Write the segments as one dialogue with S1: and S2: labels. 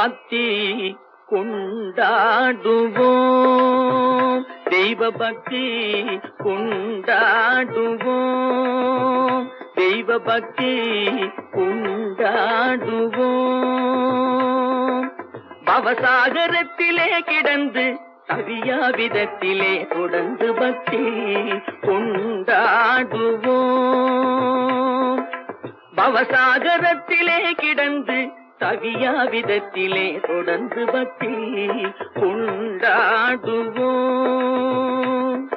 S1: பக்தி கொண்டாடுவோம். தெய்வ பக்தி கொண்டாடுவோம். தெய்வ பக்தி கொண்டாடுவோம். பவசாகரத்திலே கிடந்து கவியா விதத்திலே தொடர்ந்து பக்தி கொண்டாடுவோம். பவசாகரத்திலே கிடந்து தவியா விதத்திலே தொடர்ந்து பக்தி கொண்டாடுவோம்.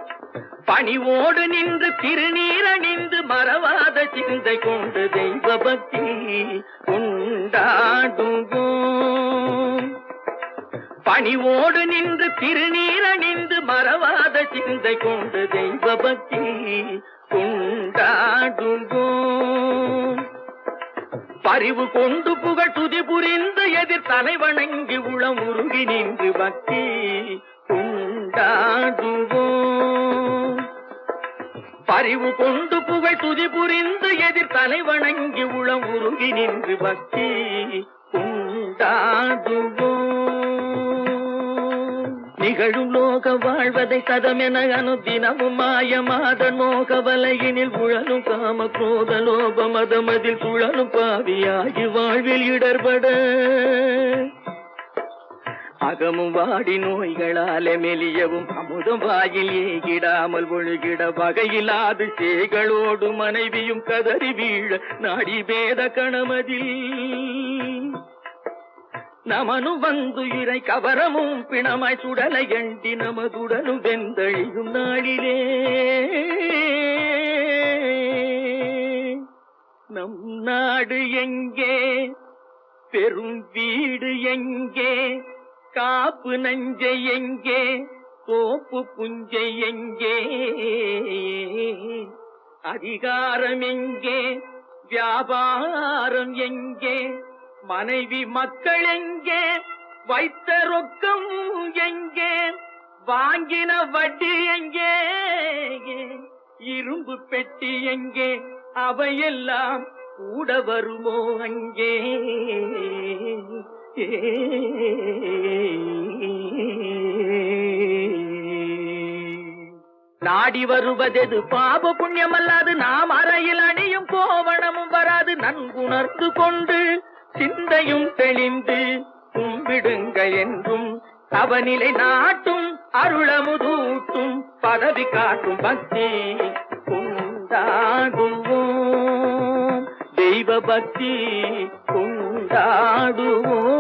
S1: பணிவோடு நின்று திருநீரணிந்து மறவாத சிந்தை கொண்டு தெய்வ பக்தி கொண்டாடுவோம். பணிவோடு நின்று திருநீரணிந்து மறவாத சிந்தை கொண்டு தெய்வ பக்தி கொண்டாடுவோம். பறிவு கொண்டு புகழ் துதி புரிந்து எதிர் தலைவணங்கி உளம் உருகி நின்று பக்தி உண்டாடுவோம் பறிவு கொண்டு புகழ் துதி புரிந்து எதிர் தலைவணங்கி உளம் உருகி நின்று பக்தி உண்டாடுவோம் நிகழும் லோக வாழ்வதை சதமென அனுதினமும் மாயமாத மோக வலையினில் உழலும் காம குரோத லோப மதமதில் சுழலும் பாவியாகி வாழ்வில் இடர்பட. அகமும் வாடி நோய்களாலே மெலியவும் அமுதம் வாயில் ஏகிடாமல் ஒழுகிட வகையில்லாது சேகளோடு மனைவியும் கதறி வீழ நாடி பேத கணமதில். நமனு வந்து இறை கவரமும் பிணமாய் சுடலை எண்டி நமதுடனு வெந்தழியும் நாளிலே. நம் நாடு எங்கே? பெரும் வீடு எங்கே? காப்பு நஞ்சை எங்கே? தோப்பு புஞ்சை எங்கே? அதிகாரம் எங்கே? வியாபாரம் எங்கே? மனைவி மக்கள் எங்கே? வைத்த ரொக்கம் எங்கே? வாங்கின வட்டி எங்கே? இரும்பு பெட்டி எங்கே? அவையெல்லாம் கூட வருமோ அங்கே? நாடி வருவதெது பாப புண்ணியமல்லாது நாம் அறையில் அணியும் கோவணமும் வராது நன்குணர்ந்து கொண்டு சிந்தையும் தெளிந்து கும்பிடுங்க என்றும் அவநிலை நாட்டும் அருளமுதூட்டும் பதவி காட்டும் பக்தி கொண்டாடுவோம் தெய்வ பக்தி உண்டாடுவோம்